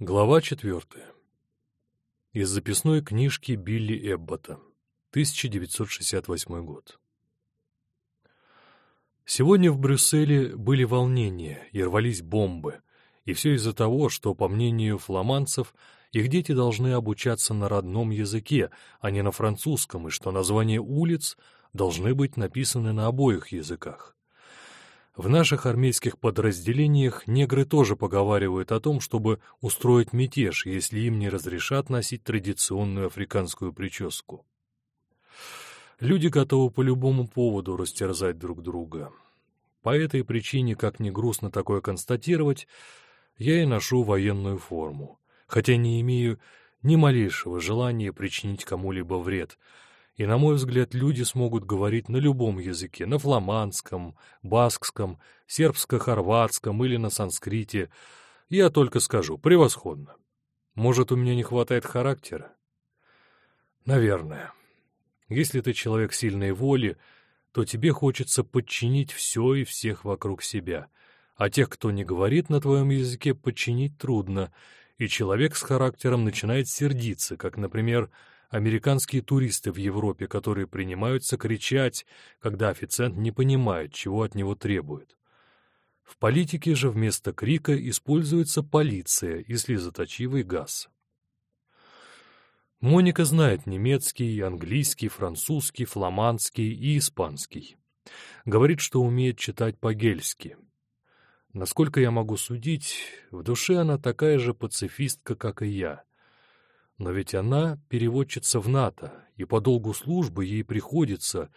Глава четвертая. Из записной книжки Билли Эббота. 1968 год. Сегодня в Брюсселе были волнения и рвались бомбы, и все из-за того, что, по мнению фламандцев, их дети должны обучаться на родном языке, а не на французском, и что названия улиц должны быть написаны на обоих языках. В наших армейских подразделениях негры тоже поговаривают о том, чтобы устроить мятеж, если им не разрешат носить традиционную африканскую прическу. Люди готовы по любому поводу растерзать друг друга. По этой причине, как ни грустно такое констатировать, я и ношу военную форму, хотя не имею ни малейшего желания причинить кому-либо вред — и, на мой взгляд, люди смогут говорить на любом языке, на фламандском, баскском, сербско-хорватском или на санскрите. Я только скажу, превосходно. Может, у меня не хватает характера? Наверное. Если ты человек сильной воли, то тебе хочется подчинить все и всех вокруг себя, а тех, кто не говорит на твоем языке, подчинить трудно, и человек с характером начинает сердиться, как, например, американские туристы в Европе, которые принимаются кричать, когда официант не понимает, чего от него требует. В политике же вместо крика используется полиция и слезоточивый газ. Моника знает немецкий, английский, французский, фламандский и испанский. Говорит, что умеет читать по-гельски. Насколько я могу судить, в душе она такая же пацифистка, как и я. Но ведь она переводчица в НАТО, и по долгу службы ей приходится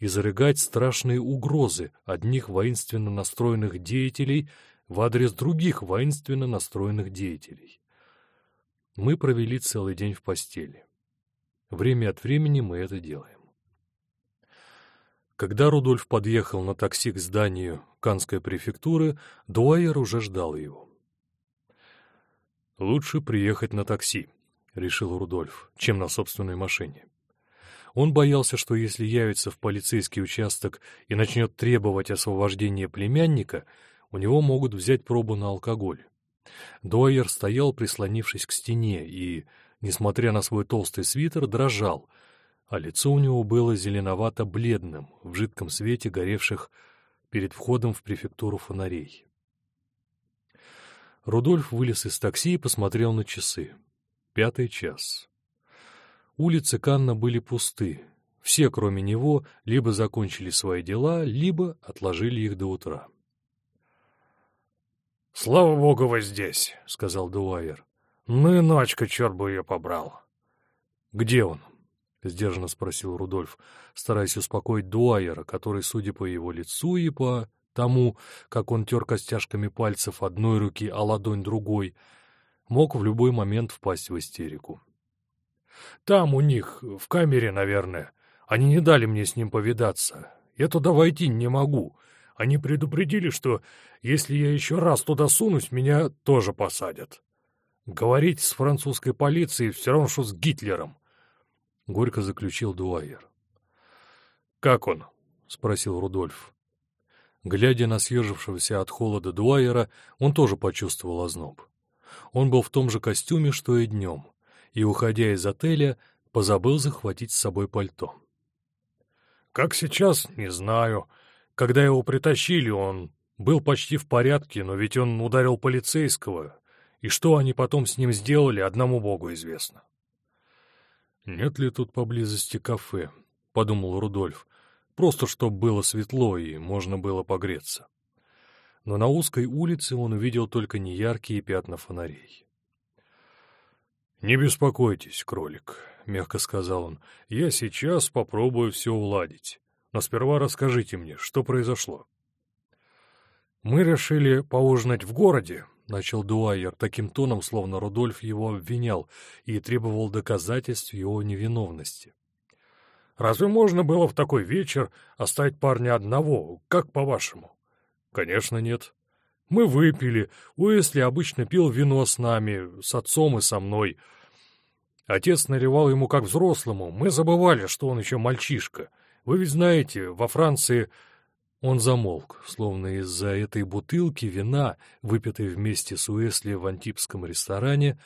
изрыгать страшные угрозы одних воинственно настроенных деятелей в адрес других воинственно настроенных деятелей. Мы провели целый день в постели. Время от времени мы это делаем. Когда Рудольф подъехал на такси к зданию Канской префектуры, Дуайер уже ждал его. «Лучше приехать на такси», — решил Рудольф, — чем на собственной машине. Он боялся, что если явится в полицейский участок и начнет требовать освобождения племянника, у него могут взять пробу на алкоголь. Дуайер стоял, прислонившись к стене, и, несмотря на свой толстый свитер, дрожал, а лицо у него было зеленовато-бледным в жидком свете горевших перед входом в префектуру фонарей. Рудольф вылез из такси и посмотрел на часы. Пятый час. Улицы Канна были пусты. Все, кроме него, либо закончили свои дела, либо отложили их до утра. «Слава богу, вы здесь», — сказал Дуайер. «Ну и ночка, черт бы ее побрал». «Где он?» — сдержанно спросил Рудольф, стараясь успокоить Дуайера, который, судя по его лицу и по тому, как он тер костяшками пальцев одной руки, а ладонь другой, — мог в любой момент впасть в истерику. «Там у них, в камере, наверное. Они не дали мне с ним повидаться. Я туда войти не могу. Они предупредили, что если я еще раз туда сунусь, меня тоже посадят. Говорить с французской полицией все равно, что с Гитлером», — горько заключил Дуайер. «Как он?» — спросил Рудольф. Глядя на съежившегося от холода Дуайера, он тоже почувствовал озноб. Он был в том же костюме, что и днем, и, уходя из отеля, позабыл захватить с собой пальто. «Как сейчас, не знаю. Когда его притащили, он был почти в порядке, но ведь он ударил полицейского, и что они потом с ним сделали, одному богу известно». «Нет ли тут поблизости кафе?» — подумал Рудольф. «Просто чтобы было светло и можно было погреться» но на узкой улице он увидел только неяркие пятна фонарей. «Не беспокойтесь, кролик», — мягко сказал он, — «я сейчас попробую все уладить. Но сперва расскажите мне, что произошло». «Мы решили поужинать в городе», — начал Дуайер таким тоном, словно Рудольф его обвинял и требовал доказательств его невиновности. «Разве можно было в такой вечер оставить парня одного, как по-вашему?» «Конечно нет. Мы выпили. Уэсли обычно пил вино с нами, с отцом и со мной. Отец наливал ему как взрослому. Мы забывали, что он еще мальчишка. Вы ведь знаете, во Франции Он замолк, словно из-за этой бутылки вина, выпитой вместе с Уэсли в антипском ресторане,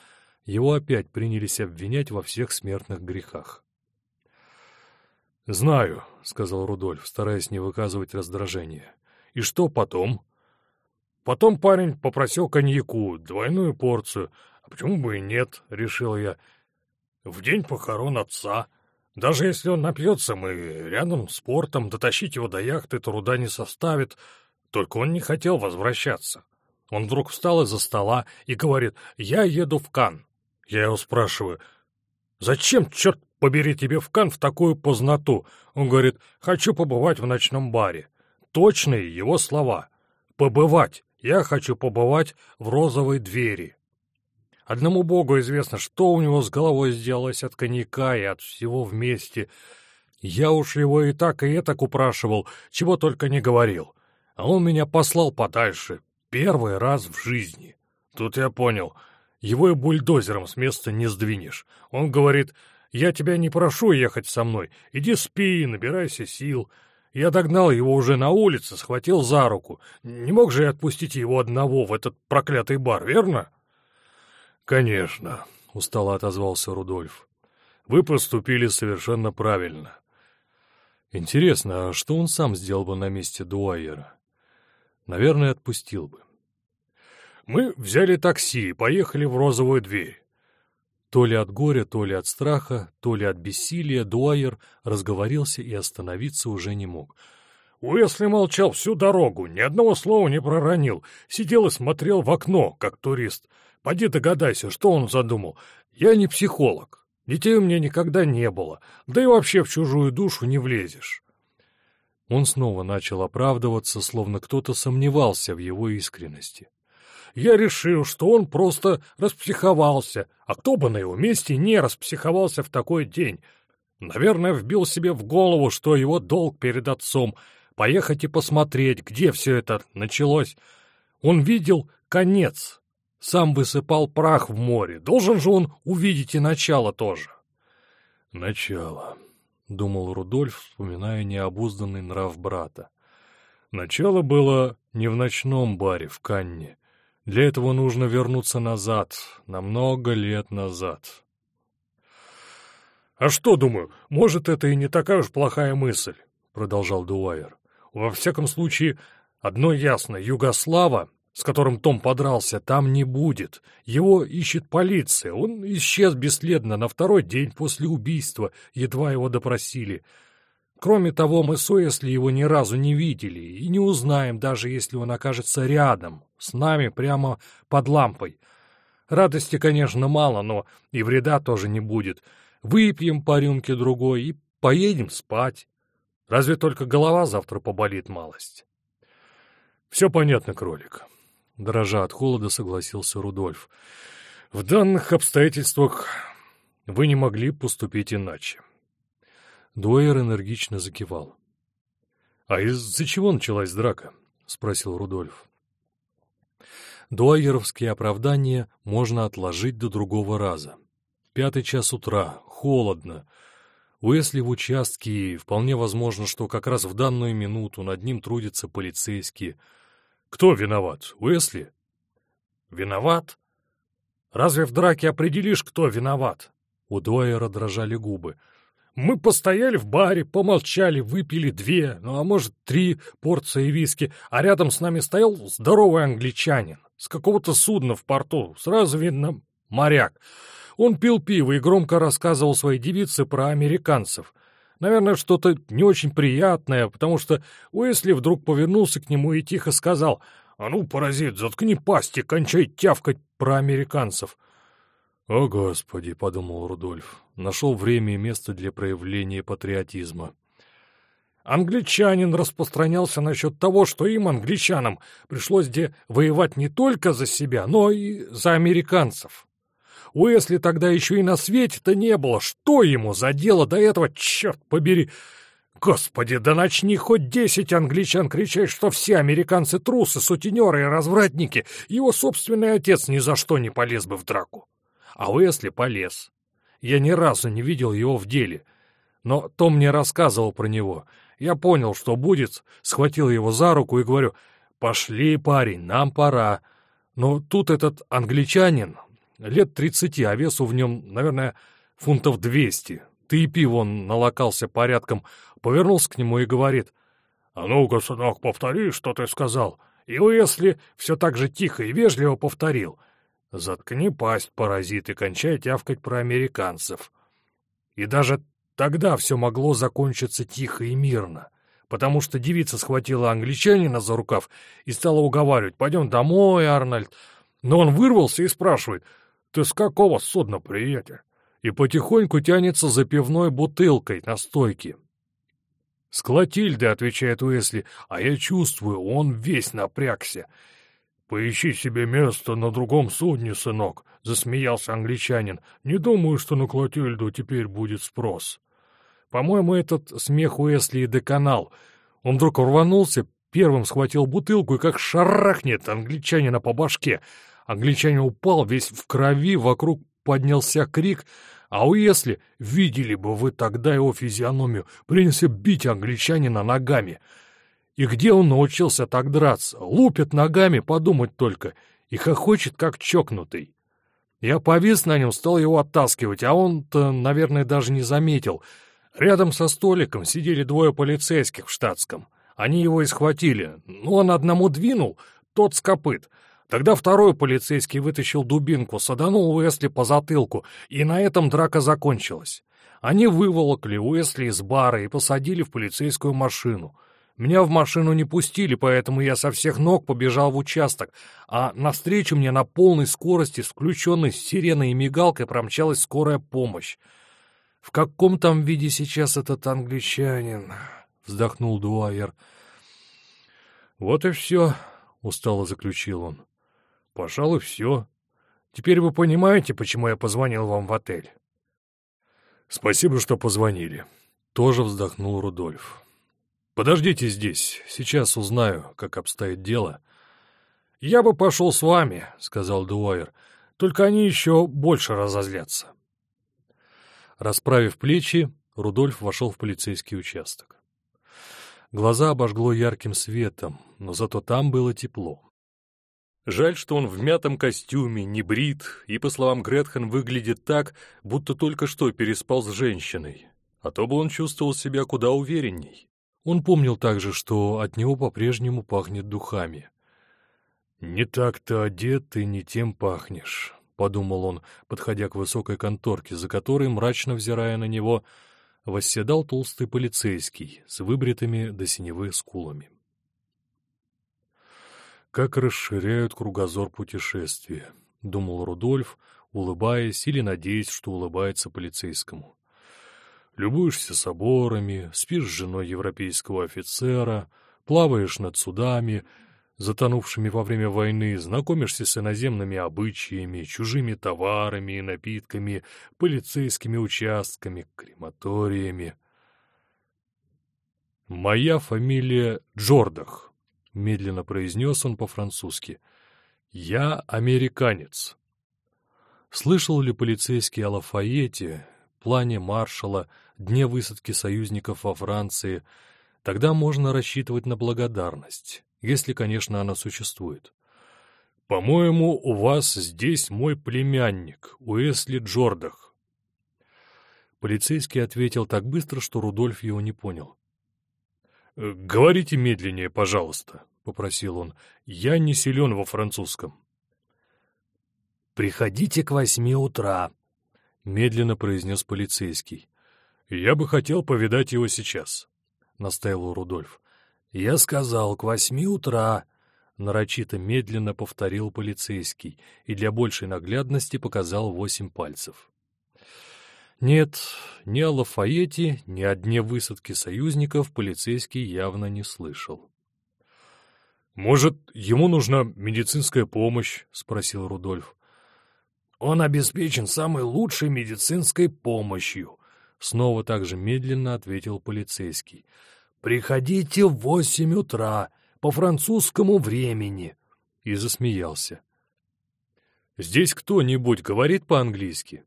его опять принялись обвинять во всех смертных грехах. «Знаю», — сказал Рудольф, стараясь не выказывать раздражения. «И что потом?» «Потом парень попросил коньяку, двойную порцию. А почему бы и нет?» — решил я. «В день похорон отца». Даже если он напьется, мы рядом с портом, дотащить его до яхты труда не составит. Только он не хотел возвращаться. Он вдруг встал из-за стола и говорит, «Я еду в Кан». Я его спрашиваю, «Зачем, черт побери, тебе в Кан в такую познату?» Он говорит, «Хочу побывать в ночном баре». Точные его слова. «Побывать. Я хочу побывать в розовой двери». Одному богу известно, что у него с головой сделалось от коньяка и от всего вместе. Я уж его и так, и так упрашивал, чего только не говорил. А он меня послал подальше. Первый раз в жизни. Тут я понял, его и бульдозером с места не сдвинешь. Он говорит, я тебя не прошу ехать со мной. Иди спи, набирайся сил. Я догнал его уже на улице, схватил за руку. Не мог же я отпустить его одного в этот проклятый бар, верно? «Конечно», — устало отозвался Рудольф. «Вы поступили совершенно правильно». Интересно, а что он сам сделал бы на месте Дуайера? Наверное, отпустил бы. Мы взяли такси и поехали в розовую дверь. То ли от горя, то ли от страха, то ли от бессилия Дуайер разговорился и остановиться уже не мог. Уэсли молчал всю дорогу, ни одного слова не проронил, сидел и смотрел в окно, как турист — Поди догадайся, что он задумал. Я не психолог. Детей у меня никогда не было. Да и вообще в чужую душу не влезешь. Он снова начал оправдываться, словно кто-то сомневался в его искренности. Я решил, что он просто распсиховался, а кто бы на его месте не распсиховался в такой день. Наверное, вбил себе в голову, что его долг перед отцом — поехать и посмотреть, где все это началось. Он видел конец, сам высыпал прах в море. Должен же он увидеть и начало тоже. Начало, — думал Рудольф, вспоминая необузданный нрав брата. Начало было не в ночном баре в Канне. Для этого нужно вернуться назад, на много лет назад. «А что, думаю, может, это и не такая уж плохая мысль», — продолжал Дуайер. «Во всяком случае, одно ясно, Югослава с которым Том подрался, там не будет. Его ищет полиция. Он исчез бесследно на второй день после убийства, едва его допросили. Кроме того, мы с Уэсли его ни разу не видели и не узнаем, даже если он окажется рядом, с нами прямо под лампой. Радости, конечно, мало, но и вреда тоже не будет. Выпьем по рюмке другой и поедем спать. Разве только голова завтра поболит малость. Все понятно, кролик. Дрожа от холода, согласился Рудольф. В данных обстоятельствах вы не могли поступить иначе. Дуэйр энергично закивал. — А из-за чего началась драка? — спросил Рудольф. Дуайеровские оправдания можно отложить до другого раза. Пятый час утра, холодно. Уэсли в участке, и вполне возможно, что как раз в данную минуту над ним трудятся полицейские — кто виноват? Уэсли? Виноват? Разве в драке определишь, кто виноват? У Дуайера дрожали губы. Мы постояли в баре, помолчали, выпили две, ну а может три порции виски, а рядом с нами стоял здоровый англичанин с какого-то судна в порту, сразу видно моряк. Он пил пиво и громко рассказывал своей девице про американцев. Наверное, что-то не очень приятное, потому что Уэсли вдруг повернулся к нему и тихо сказал «А ну, паразит, заткни пасти, кончай тявкать про американцев». «О, Господи!» — подумал Рудольф. Нашел время и место для проявления патриотизма. Англичанин распространялся насчет того, что им, англичанам, пришлось где воевать не только за себя, но и за американцев. Уэсли тогда еще и на свете-то не было. Что ему за дело до этого, черт побери? Господи, да начни хоть десять англичан кричать, что все американцы трусы, сутенеры и развратники. Его собственный отец ни за что не полез бы в драку. А Уэсли полез. Я ни разу не видел его в деле. Но Том мне рассказывал про него. Я понял, что будет, схватил его за руку и говорю, «Пошли, парень, нам пора». Но тут этот англичанин, лет тридцати, а весу в нем, наверное, фунтов двести. Ты и пиво налокался порядком, повернулся к нему и говорит, «А ну-ка, сынок, повтори, что ты сказал». И если все так же тихо и вежливо повторил, «Заткни пасть, паразит, и кончай тявкать про американцев». И даже тогда все могло закончиться тихо и мирно, потому что девица схватила англичанина за рукав и стала уговаривать, «Пойдем домой, Арнольд». Но он вырвался и спрашивает, «Ты с какого судна, приятель?» И потихоньку тянется за пивной бутылкой на стойке. «С Клотильды», — отвечает Уэсли, — «а я чувствую, он весь напрягся». «Поищи себе место на другом судне, сынок», — засмеялся англичанин. «Не думаю, что на Клотильду теперь будет спрос». По-моему, этот смех Уэсли и доконал. Он вдруг рванулся, первым схватил бутылку и как шарахнет англичанина по башке. Англичанин упал весь в крови, вокруг поднялся крик — а если, видели бы вы тогда его физиономию, принялся бить англичанина ногами. И где он научился так драться? Лупит ногами, подумать только, и хохочет, как чокнутый. Я повис на нем, стал его оттаскивать, а он-то, наверное, даже не заметил. Рядом со столиком сидели двое полицейских в штатском. Они его и схватили. Ну, он одному двинул, тот с копыт — Тогда второй полицейский вытащил дубинку, саданул Уэсли по затылку, и на этом драка закончилась. Они выволокли Уэсли из бара и посадили в полицейскую машину. Меня в машину не пустили, поэтому я со всех ног побежал в участок, а навстречу мне на полной скорости с включенной сиреной и мигалкой промчалась скорая помощь. «В каком там виде сейчас этот англичанин?» — вздохнул Дуайер. «Вот и все», — устало заключил он. Пожалуй, все. Теперь вы понимаете, почему я позвонил вам в отель. Спасибо, что позвонили. Тоже вздохнул Рудольф. Подождите здесь, сейчас узнаю, как обстоит дело. Я бы пошел с вами, сказал Дуайер, только они еще больше разозлятся. Расправив плечи, Рудольф вошел в полицейский участок. Глаза обожгло ярким светом, но зато там было тепло. Жаль, что он в мятом костюме, не брит, и, по словам Гретхен, выглядит так, будто только что переспал с женщиной. А то бы он чувствовал себя куда уверенней. Он помнил также, что от него по-прежнему пахнет духами. «Не так-то одет и не тем пахнешь», — подумал он, подходя к высокой конторке, за которой, мрачно взирая на него, восседал толстый полицейский с выбритыми до синевы скулами как расширяют кругозор путешествия, — думал Рудольф, улыбаясь или надеясь, что улыбается полицейскому. Любуешься соборами, спишь с женой европейского офицера, плаваешь над судами, затонувшими во время войны, знакомишься с иноземными обычаями, чужими товарами и напитками, полицейскими участками, крематориями. Моя фамилия Джордах, — медленно произнес он по-французски. «Я американец». Слышал ли полицейский о Лафайете, плане маршала, дне высадки союзников во Франции, тогда можно рассчитывать на благодарность, если, конечно, она существует. «По-моему, у вас здесь мой племянник, Уэсли Джордах». Полицейский ответил так быстро, что Рудольф его не понял. «Говорите медленнее, пожалуйста», — попросил он. «Я не силен во французском». «Приходите к восьми утра», — медленно произнес полицейский. «Я бы хотел повидать его сейчас», — настаивал Рудольф. «Я сказал, к восьми утра», — нарочито медленно повторил полицейский и для большей наглядности показал восемь пальцев. Нет, ни о Лафаете, ни о дне высадки союзников полицейский явно не слышал. «Может, ему нужна медицинская помощь?» — спросил Рудольф. «Он обеспечен самой лучшей медицинской помощью», — снова так же медленно ответил полицейский. «Приходите в восемь утра, по французскому времени», — и засмеялся. «Здесь кто-нибудь говорит по-английски?»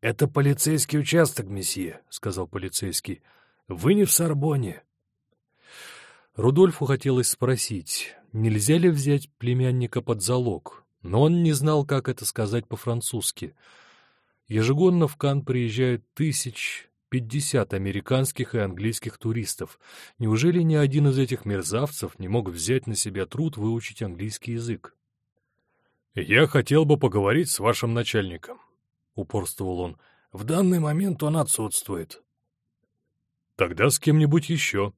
«Это полицейский участок, месье», — сказал полицейский. Вы не в Сорбоне. Рудольфу хотелось спросить, нельзя ли взять племянника под залог, но он не знал, как это сказать по-французски. Ежегодно в Кан приезжают тысяч пятьдесят американских и английских туристов. Неужели ни один из этих мерзавцев не мог взять на себя труд выучить английский язык? «Я хотел бы поговорить с вашим начальником», — упорствовал он. «В данный момент он отсутствует». «Тогда с кем-нибудь еще».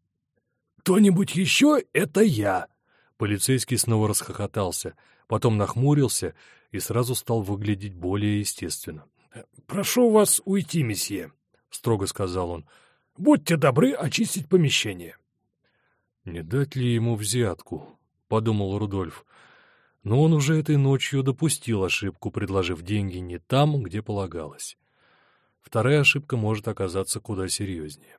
«Кто-нибудь еще — это я!» Полицейский снова расхохотался, потом нахмурился и сразу стал выглядеть более естественно. «Прошу вас уйти, месье», — строго сказал он. «Будьте добры очистить помещение». «Не дать ли ему взятку?» — подумал Рудольф. Но он уже этой ночью допустил ошибку, предложив деньги не там, где полагалось. Вторая ошибка может оказаться куда серьезнее.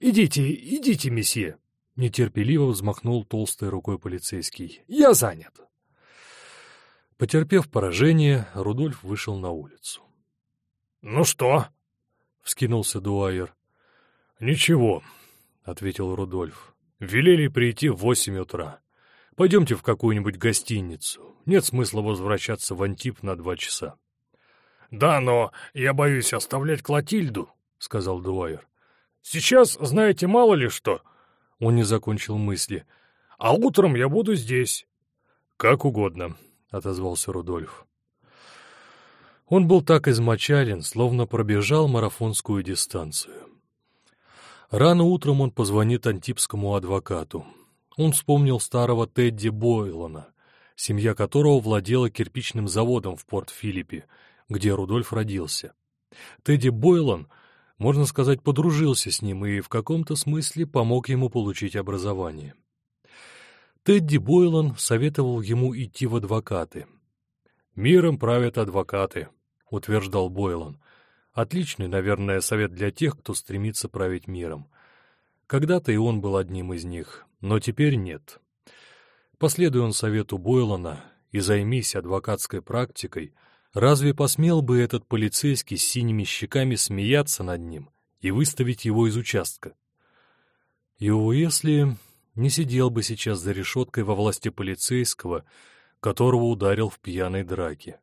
«Идите, идите, месье!» — нетерпеливо взмахнул толстой рукой полицейский. «Я занят!» Потерпев поражение, Рудольф вышел на улицу. «Ну что?» — вскинулся Дуайер. «Ничего», — ответил Рудольф. «Велели прийти в восемь утра. Пойдемте в какую-нибудь гостиницу. Нет смысла возвращаться в Антип на два часа». «Да, но я боюсь оставлять Клотильду», — сказал Дуайер. «Сейчас, знаете, мало ли что». Он не закончил мысли. «А утром я буду здесь». «Как угодно», — отозвался Рудольф. Он был так измочален, словно пробежал марафонскую дистанцию. Рано утром он позвонит антипскому адвокату. Он вспомнил старого Тедди Бойлона, семья которого владела кирпичным заводом в Порт-Филиппе, где Рудольф родился. Тедди Бойлон, можно сказать, подружился с ним и в каком-то смысле помог ему получить образование. Тедди Бойлон советовал ему идти в адвокаты. «Миром правят адвокаты», — утверждал Бойлон. «Отличный, наверное, совет для тех, кто стремится править миром. Когда-то и он был одним из них, но теперь нет. Последуя он совету Бойлона и займись адвокатской практикой, разве посмел бы этот полицейский с синими щеками смеяться над ним и выставить его из участка? И Уэсли не сидел бы сейчас за решеткой во власти полицейского, которого ударил в пьяной драке.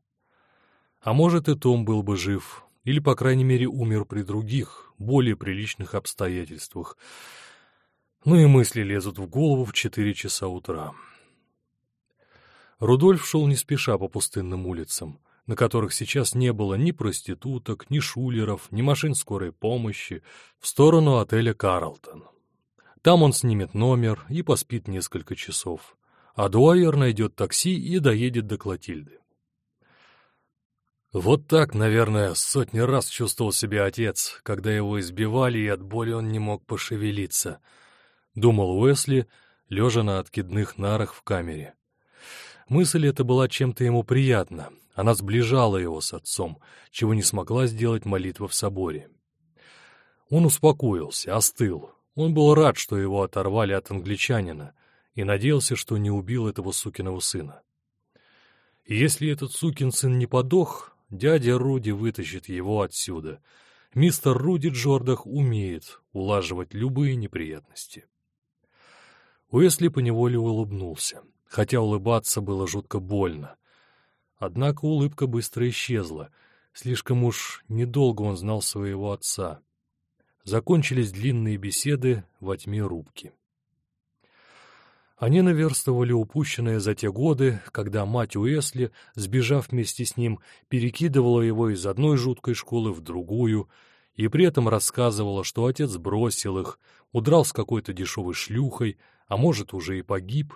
А может, и Том был бы жив, или, по крайней мере, умер при других, более приличных обстоятельствах. Ну и мысли лезут в голову в четыре часа утра. Рудольф шел не спеша по пустынным улицам, на которых сейчас не было ни проституток, ни шулеров, ни машин скорой помощи, в сторону отеля «Карлтон». Там он снимет номер и поспит несколько часов. А Дуайер найдет такси и доедет до Клотильды. Вот так, наверное, сотни раз чувствовал себя отец, когда его избивали, и от боли он не мог пошевелиться. Думал Уэсли, лежа на откидных нарах в камере. Мысль эта была чем-то ему приятна. Она сближала его с отцом, чего не смогла сделать молитва в соборе. Он успокоился, остыл, он был рад, что его оторвали от англичанина, и надеялся, что не убил этого сукиного сына. Если этот сукин сын не подох, дядя Руди вытащит его отсюда. Мистер Руди Джордах умеет улаживать любые неприятности. Уэсли поневоле улыбнулся, хотя улыбаться было жутко больно. Однако улыбка быстро исчезла, слишком уж недолго он знал своего отца — Закончились длинные беседы во тьме рубки. Они наверстывали упущенное за те годы, когда мать Уэсли, сбежав вместе с ним, перекидывала его из одной жуткой школы в другую, и при этом рассказывала, что отец бросил их, удрал с какой-то дешевой шлюхой, а может, уже и погиб.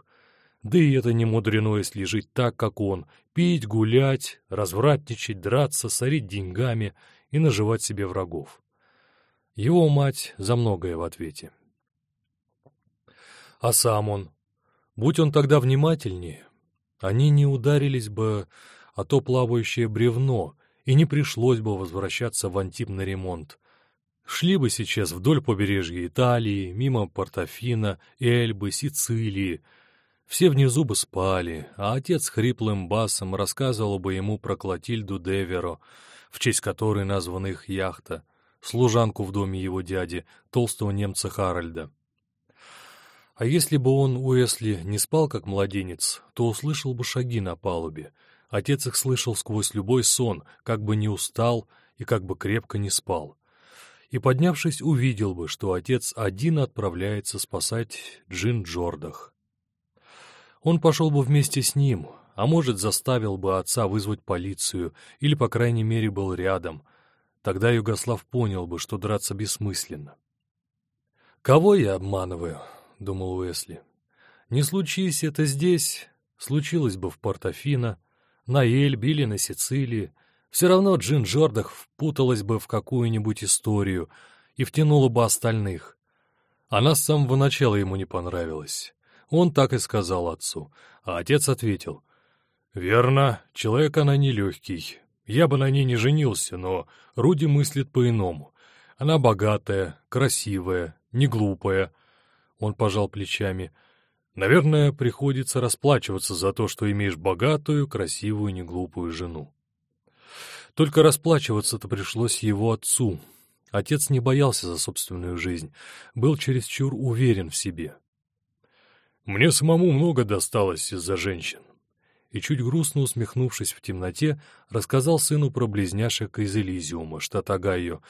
Да и это не мудрено, если жить так, как он, пить, гулять, развратничать, драться, сорить деньгами и наживать себе врагов. Его мать за многое в ответе. А сам он, будь он тогда внимательнее, они не ударились бы о то плавающее бревно, и не пришлось бы возвращаться в Антип на ремонт. Шли бы сейчас вдоль побережья Италии, мимо Портофино, Эльбы, Сицилии. Все внизу бы спали, а отец хриплым басом рассказывал бы ему про Клотильду Деверо, в честь которой названа их яхта — служанку в доме его дяди, толстого немца Харальда. А если бы он, Уэсли, не спал как младенец, то услышал бы шаги на палубе. Отец их слышал сквозь любой сон, как бы не устал и как бы крепко не спал. И, поднявшись, увидел бы, что отец один отправляется спасать Джин Джордах. Он пошел бы вместе с ним, а может, заставил бы отца вызвать полицию, или, по крайней мере, был рядом. Тогда Югослав понял бы, что драться бессмысленно. «Кого я обманываю?» — думал Уэсли. «Не случись это здесь, случилось бы в Портофино, на Эльбе или на Сицилии. Все равно Джин Джордах впуталась бы в какую-нибудь историю и втянула бы остальных. Она с самого начала ему не понравилась. Он так и сказал отцу, а отец ответил. «Верно, человек она нелегкий. Я бы на ней не женился, но Руди мыслит по-иному. Она богатая, красивая, не глупая, он пожал плечами. Наверное, приходится расплачиваться за то, что имеешь богатую, красивую, неглупую жену. Только расплачиваться-то пришлось его отцу. Отец не боялся за собственную жизнь, был чересчур уверен в себе. «Мне самому много досталось из-за женщин и, чуть грустно усмехнувшись в темноте, рассказал сыну про близняшек из Элизиума, штат Огайо,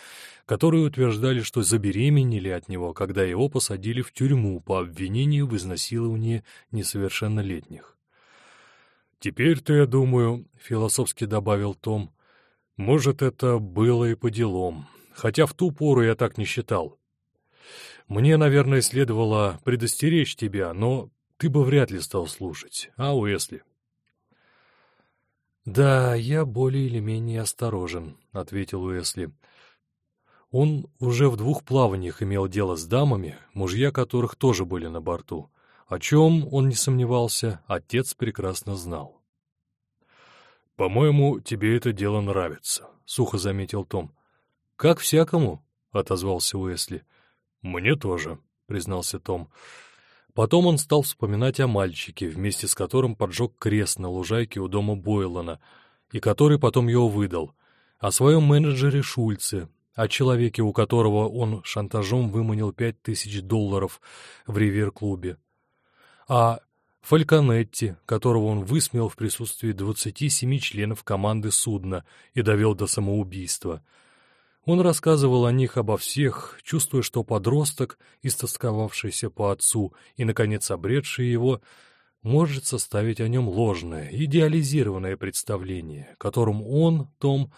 которые утверждали, что забеременели от него, когда его посадили в тюрьму по обвинению в изнасиловании несовершеннолетних. «Теперь-то, я думаю», — философски добавил Том, — «может, это было и по делам, хотя в ту пору я так не считал. Мне, наверное, следовало предостеречь тебя, но ты бы вряд ли стал слушать, а Уэсли?» «Да, я более или менее осторожен», — ответил Уэсли. Он уже в двух плаваниях имел дело с дамами, мужья которых тоже были на борту. О чем он не сомневался, отец прекрасно знал. «По-моему, тебе это дело нравится», — сухо заметил Том. «Как всякому», — отозвался Уэсли. «Мне тоже», — признался Том. Потом он стал вспоминать о мальчике, вместе с которым поджег крест на лужайке у дома Бойлана, и который потом его выдал, о своем менеджере Шульце, о человеке, у которого он шантажом выманил пять тысяч долларов в ривер-клубе, о Фальконетти, которого он высмеял в присутствии двадцати семи членов команды судна и довел до самоубийства — он рассказывал о них обо всех, чувствуя, что подросток, истосковавшийся по отцу и, наконец, обретший его, может составить о нем ложное, идеализированное представление, которым он, Том,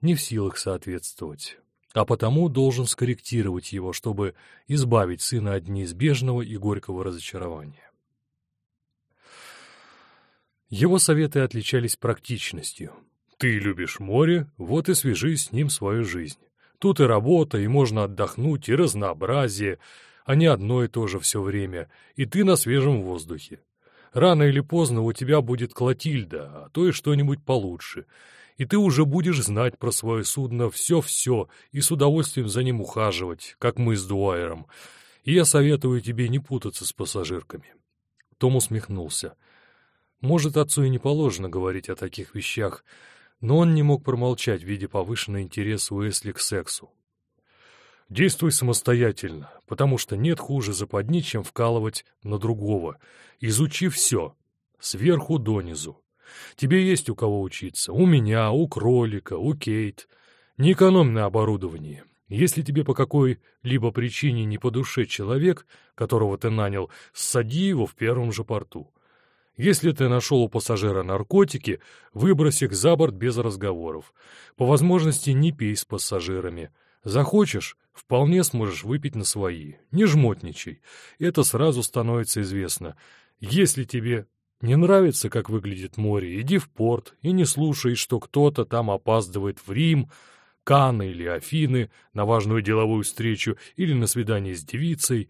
не в силах соответствовать, а потому должен скорректировать его, чтобы избавить сына от неизбежного и горького разочарования. Его советы отличались практичностью — ты любишь море, вот и свяжи с ним свою жизнь. Тут и работа, и можно отдохнуть, и разнообразие, а не одно и то же все время, и ты на свежем воздухе. Рано или поздно у тебя будет Клотильда, а то и что-нибудь получше, и ты уже будешь знать про свое судно все-все и с удовольствием за ним ухаживать, как мы с Дуайером. И я советую тебе не путаться с пассажирками». Том усмехнулся. «Может, отцу и не положено говорить о таких вещах, — но он не мог промолчать, видя повышенный интерес Уэсли к сексу. «Действуй самостоятельно, потому что нет хуже западни, чем вкалывать на другого. Изучи все, сверху донизу. Тебе есть у кого учиться, у меня, у кролика, у Кейт. Не экономь на оборудовании. Если тебе по какой-либо причине не по душе человек, которого ты нанял, ссади его в первом же порту. Если ты нашел у пассажира наркотики, выбрось их за борт без разговоров. По возможности не пей с пассажирами. Захочешь, вполне сможешь выпить на свои. Не жмотничай. Это сразу становится известно. Если тебе не нравится, как выглядит море, иди в порт и не слушай, что кто-то там опаздывает в Рим, Канны или Афины на важную деловую встречу или на свидание с девицей.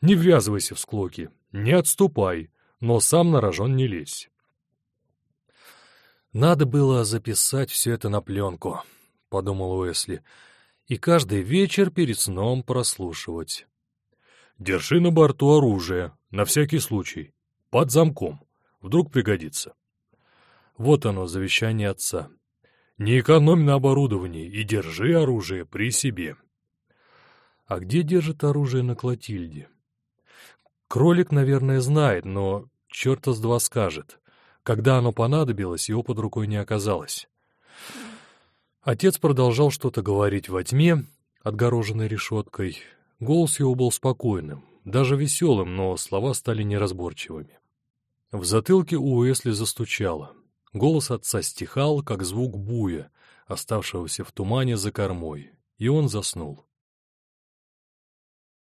Не ввязывайся в склоки, не отступай но сам на рожон не лезь. «Надо было записать все это на пленку», — подумал Уэсли, «и каждый вечер перед сном прослушивать». «Держи на борту оружие, на всякий случай, под замком, вдруг пригодится». Вот оно, завещание отца. Не экономь на оборудовании и держи оружие при себе. А где держит оружие на Клотильде? Кролик, наверное, знает, но черта с два скажет. Когда оно понадобилось, его под рукой не оказалось. Отец продолжал что-то говорить во тьме, отгороженной решеткой. Голос его был спокойным, даже веселым, но слова стали неразборчивыми. В затылке у Уэсли застучало. Голос отца стихал, как звук буя, оставшегося в тумане за кормой, и он заснул.